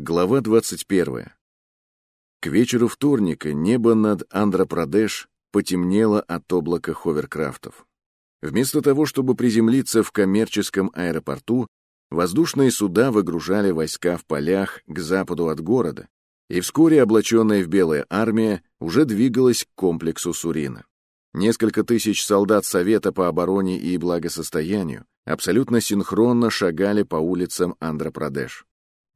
Глава 21. К вечеру вторника небо над Андропрадеш потемнело от облака ховеркрафтов. Вместо того, чтобы приземлиться в коммерческом аэропорту, воздушные суда выгружали войска в полях к западу от города, и вскоре облаченная в белое армия уже двигалась к комплексу Сурина. Несколько тысяч солдат Совета по обороне и благосостоянию абсолютно синхронно шагали по улицам Андропрадеш.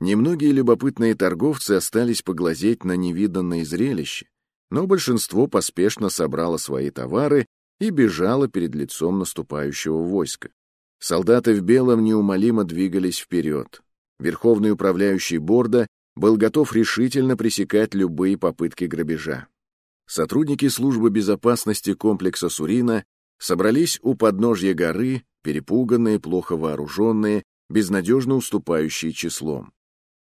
Немногие любопытные торговцы остались поглазеть на невиданное зрелище, но большинство поспешно собрало свои товары и бежало перед лицом наступающего войска. Солдаты в белом неумолимо двигались вперед. Верховный управляющий борда был готов решительно пресекать любые попытки грабежа. Сотрудники службы безопасности комплекса Сурина собрались у подножья горы, перепуганные, плохо вооруженные, безнадежно уступающие числом.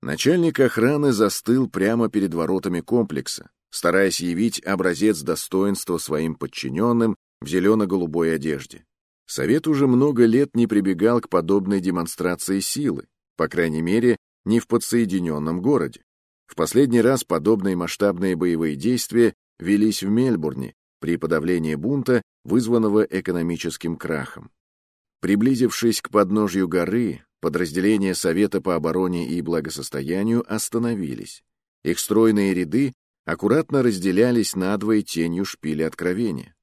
Начальник охраны застыл прямо перед воротами комплекса, стараясь явить образец достоинства своим подчиненным в зелено-голубой одежде. Совет уже много лет не прибегал к подобной демонстрации силы, по крайней мере, не в подсоединенном городе. В последний раз подобные масштабные боевые действия велись в Мельбурне при подавлении бунта, вызванного экономическим крахом. Приблизившись к подножью горы, подразделения Совета по обороне и благосостоянию остановились. Их стройные ряды аккуратно разделялись надвое тенью шпиля откровения.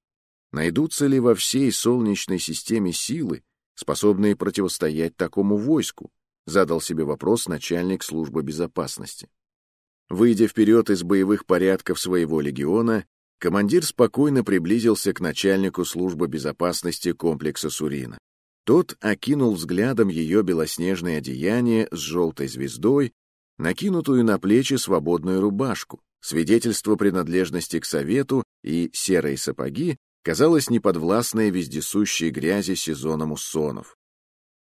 Найдутся ли во всей Солнечной системе силы, способные противостоять такому войску? Задал себе вопрос начальник службы безопасности. Выйдя вперед из боевых порядков своего легиона, командир спокойно приблизился к начальнику службы безопасности комплекса Сурина. Тот окинул взглядом ее белоснежное одеяние с желтой звездой, накинутую на плечи свободную рубашку, свидетельство принадлежности к совету и серые сапоги, казалось неподвластной вездесущей грязи сезона муссонов.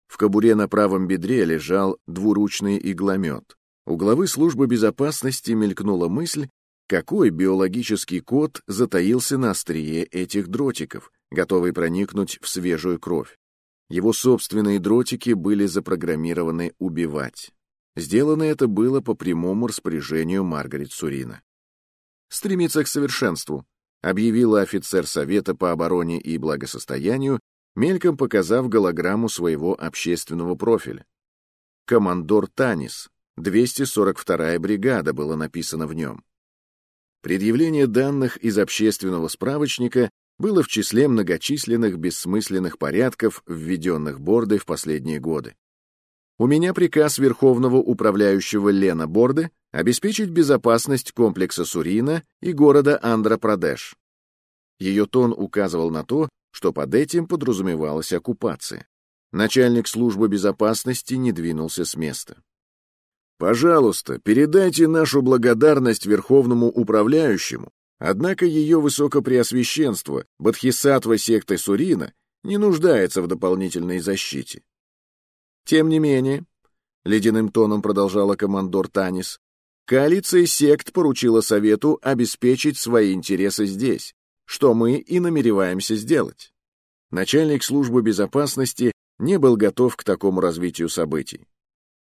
В кобуре на правом бедре лежал двуручный игломет. У главы службы безопасности мелькнула мысль, какой биологический код затаился на острие этих дротиков, готовый проникнуть в свежую кровь. Его собственные дротики были запрограммированы убивать. Сделано это было по прямому распоряжению Маргарет Сурина. «Стремиться к совершенству», — объявила офицер Совета по обороне и благосостоянию, мельком показав голограмму своего общественного профиля. «Командор Танис», 242-я бригада было написано в нем. Предъявление данных из общественного справочника было в числе многочисленных бессмысленных порядков, введенных Бордой в последние годы. У меня приказ Верховного управляющего Лена Борды обеспечить безопасность комплекса Сурина и города Андра-Прадеш. Ее тон указывал на то, что под этим подразумевалась оккупация. Начальник службы безопасности не двинулся с места. «Пожалуйста, передайте нашу благодарность Верховному управляющему Однако ее высокопреосвященство, Бодхисаттва секты Сурина, не нуждается в дополнительной защите. Тем не менее, — ледяным тоном продолжала командор Танис, коалиция сект поручила Совету обеспечить свои интересы здесь, что мы и намереваемся сделать. Начальник службы безопасности не был готов к такому развитию событий.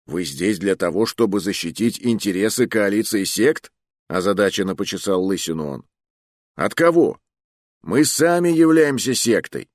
«Вы здесь для того, чтобы защитить интересы коалиции сект?» Озадаченно почесал лысину он. От кого? Мы сами являемся сектой.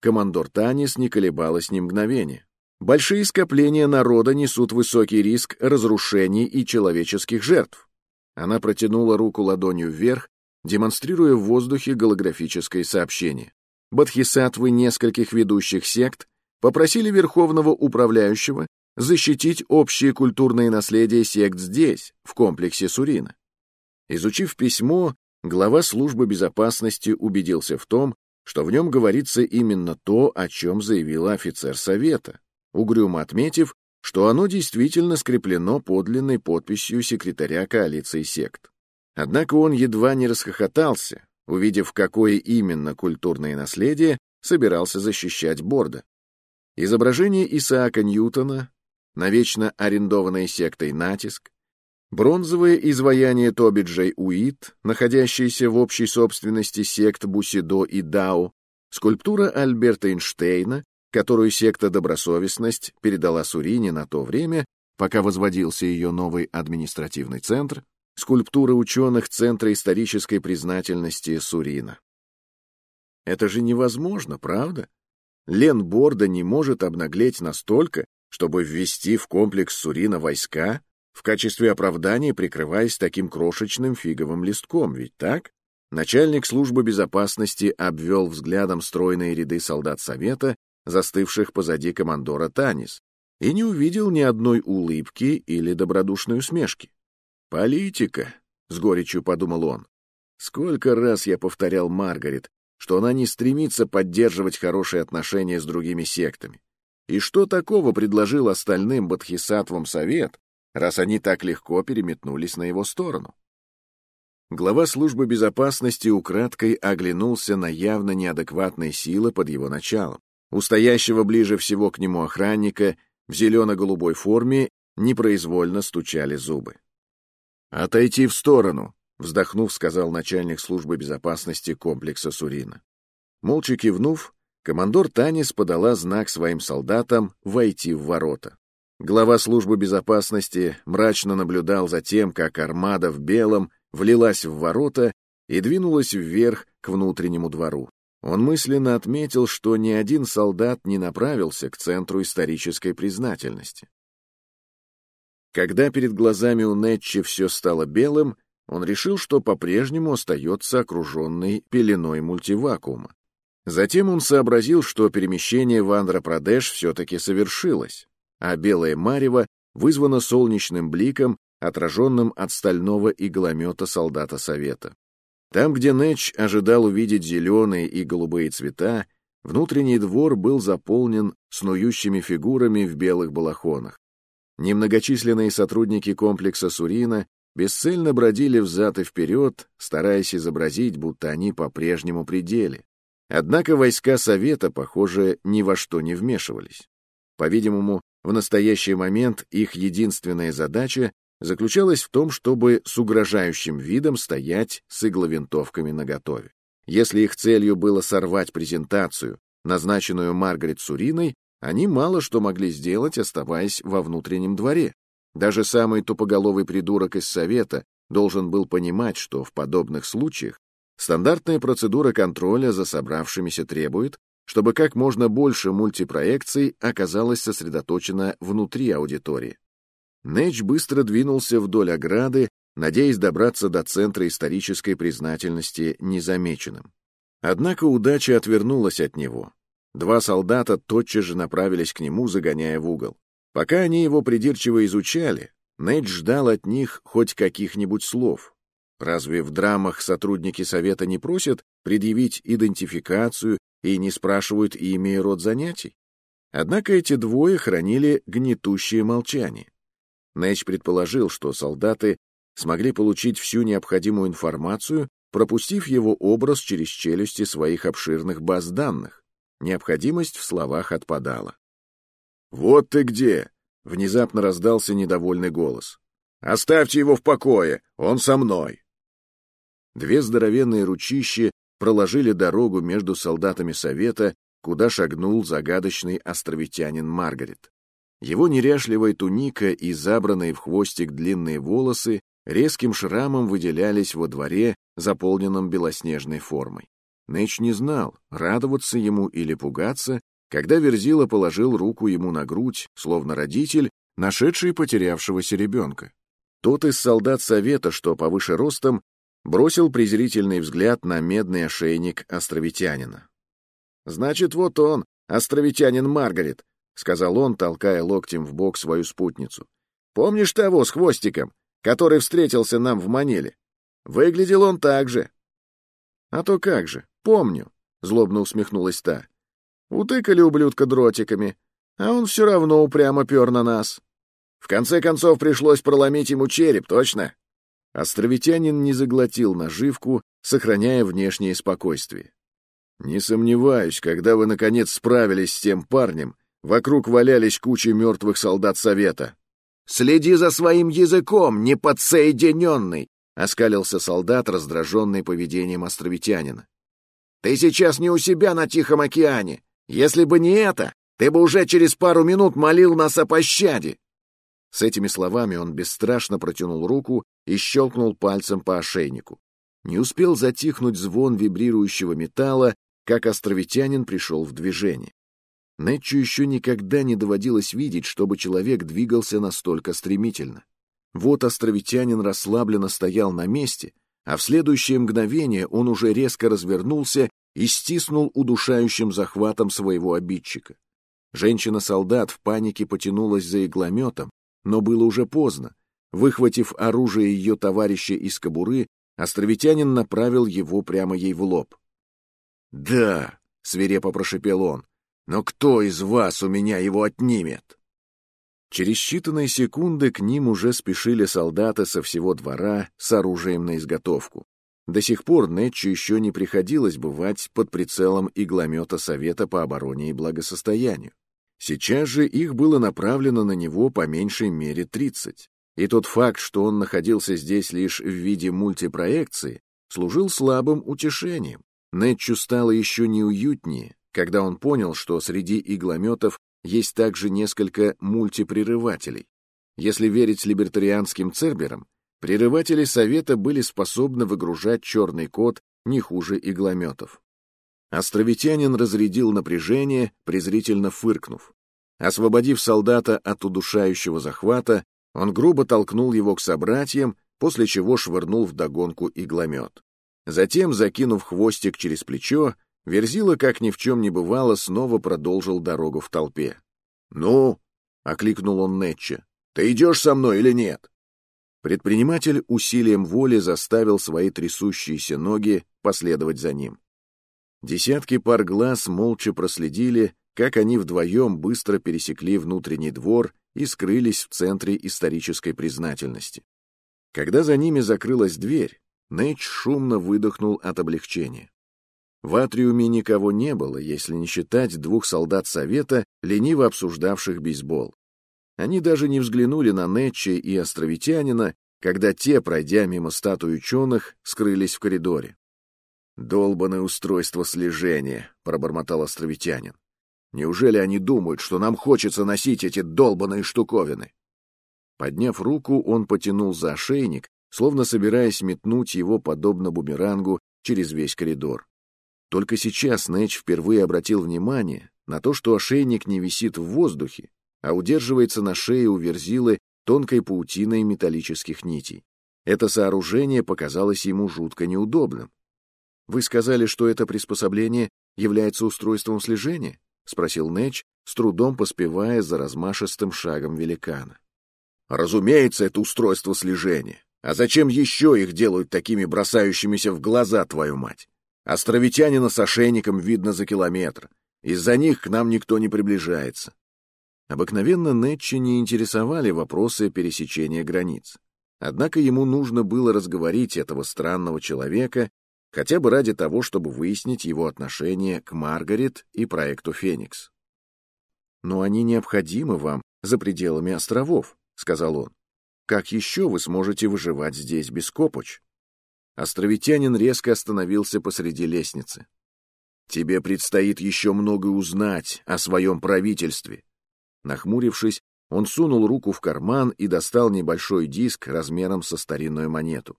Командор Танис не колебалась ни мгновения. Большие скопления народа несут высокий риск разрушений и человеческих жертв. Она протянула руку ладонью вверх, демонстрируя в воздухе голографическое сообщение. Бодхисаттвы нескольких ведущих сект попросили Верховного Управляющего защитить общее культурное наследие сект здесь, в комплексе Сурина. Изучив письмо, глава службы безопасности убедился в том, что в нем говорится именно то, о чем заявила офицер совета, угрюмо отметив, что оно действительно скреплено подлинной подписью секретаря коалиции сект. Однако он едва не расхохотался, увидев, какое именно культурное наследие собирался защищать Борда. Изображение Исаака Ньютона, навечно арендованной сектой «Натиск», Бронзовое изваяние Тоби Джей Уит, находящееся в общей собственности сект Бусидо и Дао, скульптура Альберта Эйнштейна, которую секта «Добросовестность» передала Сурине на то время, пока возводился ее новый административный центр, скульптура ученых Центра исторической признательности Сурина. Это же невозможно, правда? Лен Борда не может обнаглеть настолько, чтобы ввести в комплекс Сурина войска, в качестве оправдания прикрываясь таким крошечным фиговым листком, ведь так? Начальник службы безопасности обвел взглядом стройные ряды солдат Совета, застывших позади командора Танис, и не увидел ни одной улыбки или добродушной усмешки. «Политика», — с горечью подумал он. «Сколько раз я повторял Маргарет, что она не стремится поддерживать хорошие отношения с другими сектами. И что такого предложил остальным бодхисаттвам совет, раз они так легко переметнулись на его сторону?» Глава службы безопасности украдкой оглянулся на явно неадекватные силы под его началом. У стоящего ближе всего к нему охранника в зелено-голубой форме непроизвольно стучали зубы. «Отойти в сторону», — вздохнув, сказал начальник службы безопасности комплекса Сурина. Молча кивнув, командор Танис подала знак своим солдатам войти в ворота. Глава службы безопасности мрачно наблюдал за тем, как армада в белом влилась в ворота и двинулась вверх к внутреннему двору. Он мысленно отметил, что ни один солдат не направился к центру исторической признательности. Когда перед глазами у Нетчи все стало белым, он решил, что по-прежнему остается окруженный пеленой мультивакуума. Затем он сообразил, что перемещение в Андхра-Прадеш все-таки совершилось, а белое марево вызвано солнечным бликом, отраженным от стального игломета солдата Совета. Там, где Нэч ожидал увидеть зеленые и голубые цвета, внутренний двор был заполнен снующими фигурами в белых балахонах. Немногочисленные сотрудники комплекса Сурина бесцельно бродили взад и вперед, стараясь изобразить, будто они по-прежнему пределе. Однако войска Совета, похоже, ни во что не вмешивались. По-видимому, в настоящий момент их единственная задача заключалась в том, чтобы с угрожающим видом стоять с игловинтовками наготове. Если их целью было сорвать презентацию, назначенную Маргарет Суриной, они мало что могли сделать, оставаясь во внутреннем дворе. Даже самый тупоголовый придурок из Совета должен был понимать, что в подобных случаях стандартная процедура контроля за собравшимися требует, чтобы как можно больше мультипроекций оказалось сосредоточено внутри аудитории. Нэч быстро двинулся вдоль ограды, надеясь добраться до центра исторической признательности незамеченным. Однако удача отвернулась от него. Два солдата тотчас же направились к нему, загоняя в угол. Пока они его придирчиво изучали, Нэдж ждал от них хоть каких-нибудь слов. Разве в драмах сотрудники совета не просят предъявить идентификацию и не спрашивают имя и род занятий? Однако эти двое хранили гнетущее молчание. Нэч предположил, что солдаты смогли получить всю необходимую информацию, пропустив его образ через челюсти своих обширных баз данных. Необходимость в словах отпадала. «Вот ты где!» — внезапно раздался недовольный голос. «Оставьте его в покое, он со мной!» Две здоровенные ручищи проложили дорогу между солдатами Совета, куда шагнул загадочный островитянин Маргарет. Его неряшливая туника и забранные в хвостик длинные волосы резким шрамом выделялись во дворе, заполненном белоснежной формой. Нэч не знал, радоваться ему или пугаться, когда Верзила положил руку ему на грудь, словно родитель, нашедший потерявшегося ребенка. Тот из солдат совета, что повыше ростом, бросил презрительный взгляд на медный ошейник островитянина. «Значит, вот он, островитянин Маргарет, — сказал он, толкая локтем в бок свою спутницу. «Помнишь того с хвостиком, который встретился нам в Маниле? Выглядел он так же». «А то как же, помню», — злобно усмехнулась та. «Утыкали ублюдка дротиками, а он все равно упрямо пер на нас. В конце концов пришлось проломить ему череп, точно?» Островитянин не заглотил наживку, сохраняя внешнее спокойствие. «Не сомневаюсь, когда вы, наконец, справились с тем парнем, Вокруг валялись кучи мертвых солдат Совета. «Следи за своим языком, неподсоединенный!» — оскалился солдат, раздраженный поведением островитянина. «Ты сейчас не у себя на Тихом океане. Если бы не это, ты бы уже через пару минут молил нас о пощаде». С этими словами он бесстрашно протянул руку и щелкнул пальцем по ошейнику. Не успел затихнуть звон вибрирующего металла, как островитянин пришел в движение. Нетчу еще никогда не доводилось видеть, чтобы человек двигался настолько стремительно. Вот островитянин расслабленно стоял на месте, а в следующее мгновение он уже резко развернулся и стиснул удушающим захватом своего обидчика. Женщина-солдат в панике потянулась за иглометом, но было уже поздно. Выхватив оружие ее товарища из кобуры, островитянин направил его прямо ей в лоб. «Да», — свирепо прошепел он, — «но кто из вас у меня его отнимет?» Через считанные секунды к ним уже спешили солдаты со всего двора с оружием на изготовку. До сих пор Нетчу еще не приходилось бывать под прицелом игломета Совета по обороне и благосостоянию. Сейчас же их было направлено на него по меньшей мере 30. И тот факт, что он находился здесь лишь в виде мультипроекции, служил слабым утешением. Нетчу стало еще неуютнее, когда он понял, что среди иглометов есть также несколько мультипрерывателей. Если верить либертарианским церберам, прерыватели Совета были способны выгружать черный код не хуже иглометов. Островитянин разрядил напряжение, презрительно фыркнув. Освободив солдата от удушающего захвата, он грубо толкнул его к собратьям, после чего швырнул в догонку игломет. Затем, закинув хвостик через плечо, Верзила, как ни в чем не бывало, снова продолжил дорогу в толпе. «Ну?» — окликнул он Нетча. «Ты идешь со мной или нет?» Предприниматель усилием воли заставил свои трясущиеся ноги последовать за ним. Десятки пар глаз молча проследили, как они вдвоем быстро пересекли внутренний двор и скрылись в центре исторической признательности. Когда за ними закрылась дверь, Нэтч шумно выдохнул от облегчения. В атриуме никого не было, если не считать двух солдат Совета, лениво обсуждавших бейсбол. Они даже не взглянули на Нетча и островитянина, когда те, пройдя мимо статуи ученых, скрылись в коридоре. «Долбанное устройство слежения», — пробормотал островитянин. «Неужели они думают, что нам хочется носить эти долбанные штуковины?» Подняв руку, он потянул за ошейник, словно собираясь метнуть его, подобно бумерангу, через весь коридор. Только сейчас Нэч впервые обратил внимание на то, что ошейник не висит в воздухе, а удерживается на шее у верзилы тонкой паутиной металлических нитей. Это сооружение показалось ему жутко неудобным. «Вы сказали, что это приспособление является устройством слежения?» — спросил Нэч, с трудом поспевая за размашистым шагом великана. «Разумеется, это устройство слежения. А зачем еще их делают такими бросающимися в глаза, твою мать? Островитянина с ошейником видно за километр. Из-за них к нам никто не приближается. Обыкновенно Нетчи не интересовали вопросы пересечения границ. Однако ему нужно было разговорить этого странного человека хотя бы ради того, чтобы выяснить его отношение к Маргарет и проекту «Феникс». «Но они необходимы вам за пределами островов», — сказал он. «Как еще вы сможете выживать здесь без копоч?» Островитянин резко остановился посреди лестницы. «Тебе предстоит еще много узнать о своем правительстве». Нахмурившись, он сунул руку в карман и достал небольшой диск размером со старинную монету.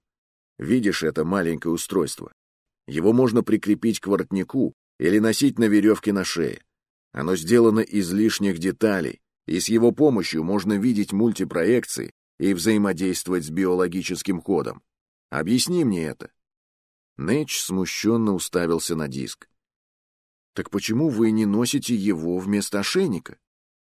«Видишь это маленькое устройство? Его можно прикрепить к воротнику или носить на веревке на шее. Оно сделано из лишних деталей, и с его помощью можно видеть мультипроекции и взаимодействовать с биологическим кодом. Объясни мне это. Нэч смущенно уставился на диск. Так почему вы не носите его вместо ошейника?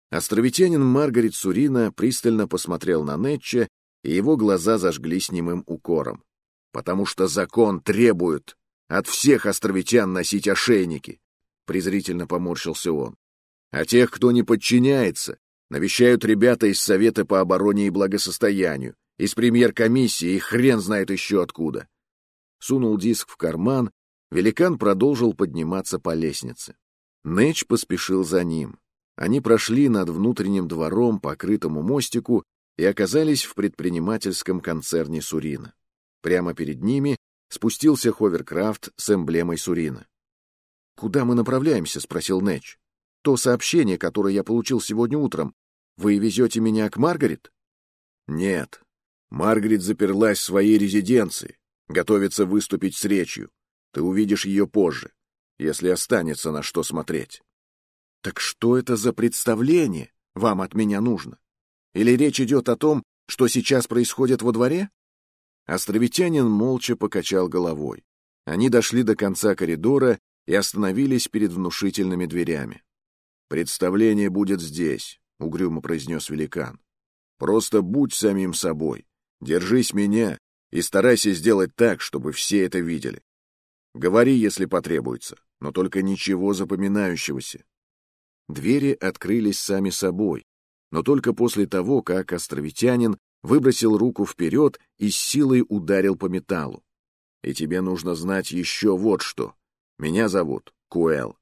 Островитянин Маргарет Сурина пристально посмотрел на Нэтча, и его глаза зажглись немым укором. «Потому что закон требует от всех островитян носить ошейники!» Презрительно поморщился он. «А тех, кто не подчиняется, навещают ребята из Совета по обороне и благосостоянию, из премьер-комиссии и хрен знает еще откуда. Сунул диск в карман, великан продолжил подниматься по лестнице. Нэч поспешил за ним. Они прошли над внутренним двором, покрытому мостику, и оказались в предпринимательском концерне Сурина. Прямо перед ними спустился ховеркрафт с эмблемой Сурина. «Куда мы направляемся?» — спросил Нэч. «То сообщение, которое я получил сегодня утром. Вы везете меня к Маргарет?» Нет. Маргарет заперлась в своей резиденции, готовится выступить с речью. Ты увидишь ее позже, если останется на что смотреть. Так что это за представление вам от меня нужно? Или речь идет о том, что сейчас происходит во дворе? Островитянин молча покачал головой. Они дошли до конца коридора и остановились перед внушительными дверями. «Представление будет здесь», — угрюмо произнес великан. «Просто будь самим собой, держись меня и старайся сделать так, чтобы все это видели. Говори, если потребуется, но только ничего запоминающегося». Двери открылись сами собой, но только после того, как островитянин выбросил руку вперед и с силой ударил по металлу. И тебе нужно знать еще вот что. Меня зовут Куэл.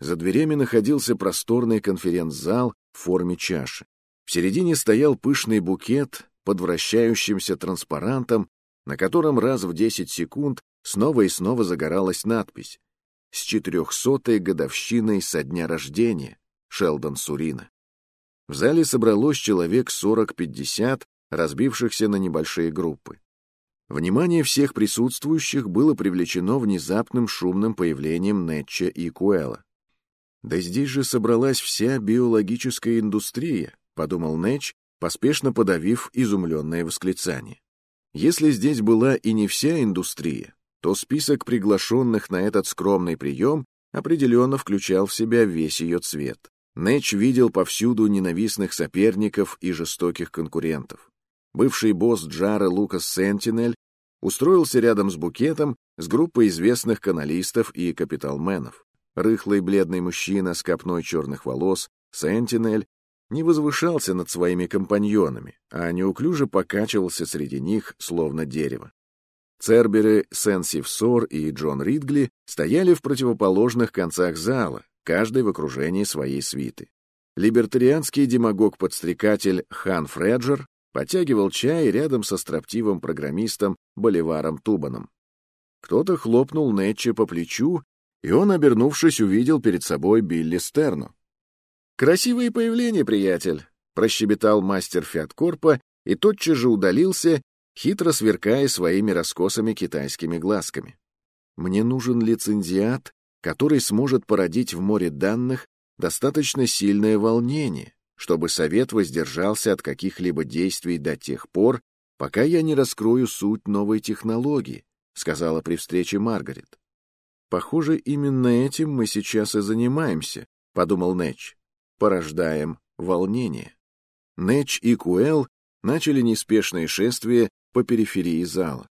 За дверями находился просторный конференц-зал в форме чаши. В середине стоял пышный букет под вращающимся транспарантом, на котором раз в 10 секунд снова и снова загоралась надпись «С четырехсотой годовщиной со дня рождения Шелдон Сурина». В зале собралось человек 40-50, разбившихся на небольшие группы. Внимание всех присутствующих было привлечено внезапным шумным появлением Нетча и Куэла. «Да здесь же собралась вся биологическая индустрия», — подумал Нетч, поспешно подавив изумленное восклицание. Если здесь была и не вся индустрия, то список приглашенных на этот скромный прием определенно включал в себя весь ее цвет. Нэтч видел повсюду ненавистных соперников и жестоких конкурентов. Бывший босс Джара Лукас Сентинель устроился рядом с букетом с группой известных каналистов и капиталменов. Рыхлый бледный мужчина с копной черных волос, Сентинель, не возвышался над своими компаньонами, а неуклюже покачивался среди них, словно дерево. Церберы Сенсивсор и Джон Ридгли стояли в противоположных концах зала, каждый в окружении своей свиты. Либертарианский демагог-подстрекатель Хан Фреджер Потягивал чай рядом со строптивым программистом Боливаром Тубаном. Кто-то хлопнул Нетча по плечу, и он, обернувшись, увидел перед собой Билли Стерну. «Красивое появление, приятель!» — прощебетал мастер Фиаткорпа и тотчас же удалился, хитро сверкая своими раскосами китайскими глазками. «Мне нужен лицензиат, который сможет породить в море данных достаточно сильное волнение, чтобы совет воздержался от каких-либо действий до тех пор, пока я не раскрою суть новой технологии, сказала при встрече Маргарет. Похоже, именно этим мы сейчас и занимаемся, подумал Нэтч. Порождаем волнение. Нэтч и Куэл начали неспешное шествие по периферии зала.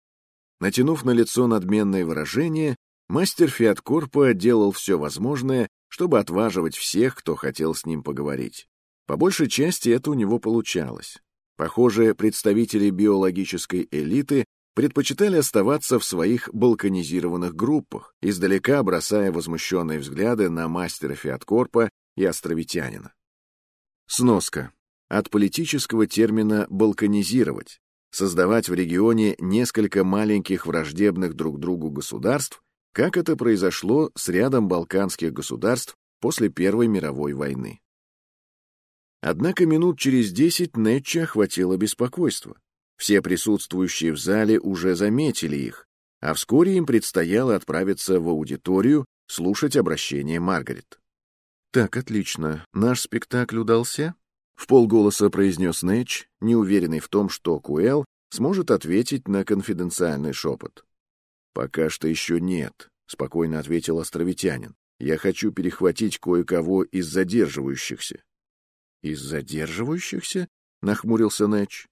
Натянув на лицо надменное выражение, мастер Фиаткорпа делал все возможное, чтобы отваживать всех, кто хотел с ним поговорить. По большей части это у него получалось. Похоже, представители биологической элиты предпочитали оставаться в своих балканизированных группах, издалека бросая возмущенные взгляды на мастера Фиаткорпа и островитянина. Сноска. От политического термина «балканизировать» — создавать в регионе несколько маленьких враждебных друг другу государств, как это произошло с рядом балканских государств после Первой мировой войны. Однако минут через десять Нетча охватило беспокойство. Все присутствующие в зале уже заметили их, а вскоре им предстояло отправиться в аудиторию слушать обращение Маргарет. «Так, отлично. Наш спектакль удался?» — в полголоса произнес Нэтч, неуверенный в том, что Куэл сможет ответить на конфиденциальный шепот. «Пока что еще нет», — спокойно ответил островитянин. «Я хочу перехватить кое-кого из задерживающихся. «Из задерживающихся?» — нахмурился Нэч.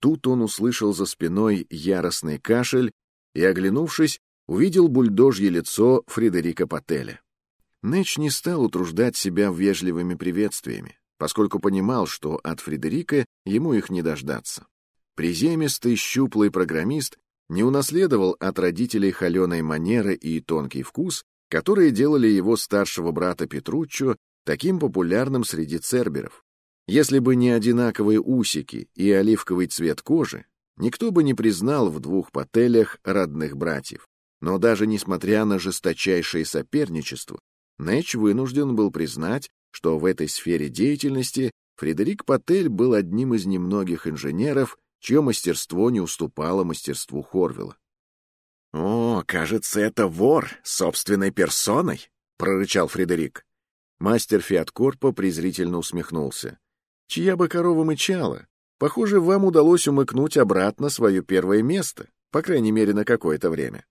Тут он услышал за спиной яростный кашель и, оглянувшись, увидел бульдожье лицо Фредерика Пателя. Нэч не стал утруждать себя вежливыми приветствиями, поскольку понимал, что от Фредерика ему их не дождаться. Приземистый, щуплый программист не унаследовал от родителей холеной манеры и тонкий вкус, которые делали его старшего брата Петруччо таким популярным среди церберов. Если бы не одинаковые усики и оливковый цвет кожи, никто бы не признал в двух пателях родных братьев. Но даже несмотря на жесточайшее соперничество, Нэч вынужден был признать, что в этой сфере деятельности Фредерик Паттель был одним из немногих инженеров, чье мастерство не уступало мастерству Хорвилла. «О, кажется, это вор собственной персоной», — прорычал Фредерик. Мастер Фиаткорпа презрительно усмехнулся. «Чья бы корова мычала? Похоже, вам удалось умыкнуть обратно свое первое место, по крайней мере, на какое-то время».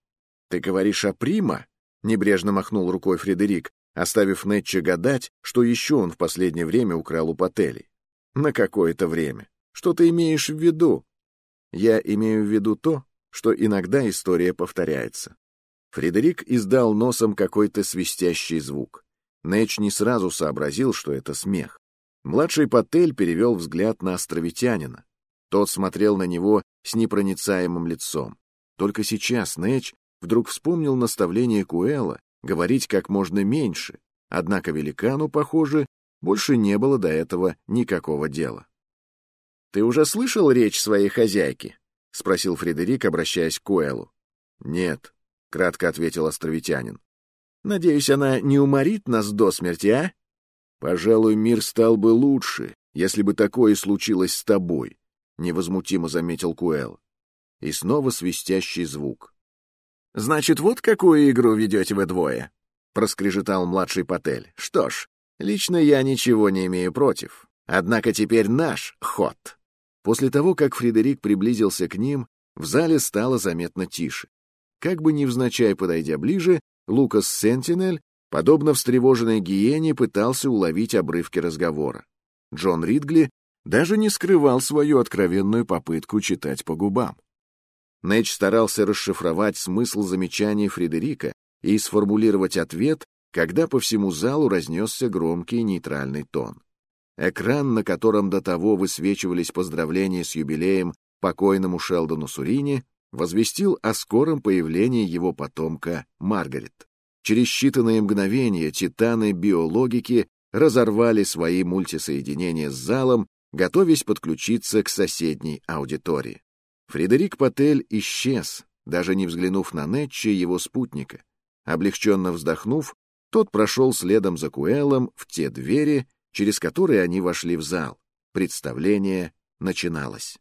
«Ты говоришь о Прима?» — небрежно махнул рукой Фредерик, оставив Нетча гадать, что еще он в последнее время украл у Пателей. «На какое-то время. Что ты имеешь в виду?» «Я имею в виду то, что иногда история повторяется». Фредерик издал носом какой-то свистящий звук. Нэч не сразу сообразил, что это смех. Младший Патель перевел взгляд на островитянина. Тот смотрел на него с непроницаемым лицом. Только сейчас Нэч вдруг вспомнил наставление Куэла говорить как можно меньше, однако великану, похоже, больше не было до этого никакого дела. «Ты уже слышал речь своей хозяйки?» — спросил Фредерик, обращаясь к Куэлу. «Нет», — кратко ответил островитянин. «Надеюсь, она не уморит нас до смерти, а?» «Пожалуй, мир стал бы лучше, если бы такое случилось с тобой», — невозмутимо заметил Куэл. И снова свистящий звук. «Значит, вот какую игру ведете вы двое?» — проскрежетал младший Патель. «Что ж, лично я ничего не имею против. Однако теперь наш ход». После того, как Фредерик приблизился к ним, в зале стало заметно тише. Как бы невзначай подойдя ближе, Лукас Сентинель, подобно встревоженной гиене, пытался уловить обрывки разговора. Джон Ридгли даже не скрывал свою откровенную попытку читать по губам. Нэч старался расшифровать смысл замечаний Фредерика и сформулировать ответ, когда по всему залу разнесся громкий нейтральный тон. Экран, на котором до того высвечивались поздравления с юбилеем покойному Шелдону Сурини, возвестил о скором появлении его потомка Маргарет. Через считанные мгновения титаны биологики разорвали свои мультисоединения с залом, готовясь подключиться к соседней аудитории. Фредерик Патель исчез, даже не взглянув на Нетча его спутника. Облегченно вздохнув, тот прошел следом за Куэлом в те двери, через которые они вошли в зал. Представление начиналось.